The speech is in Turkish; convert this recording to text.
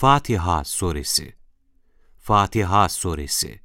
Fatiha Suresi. Fatiha Suresi.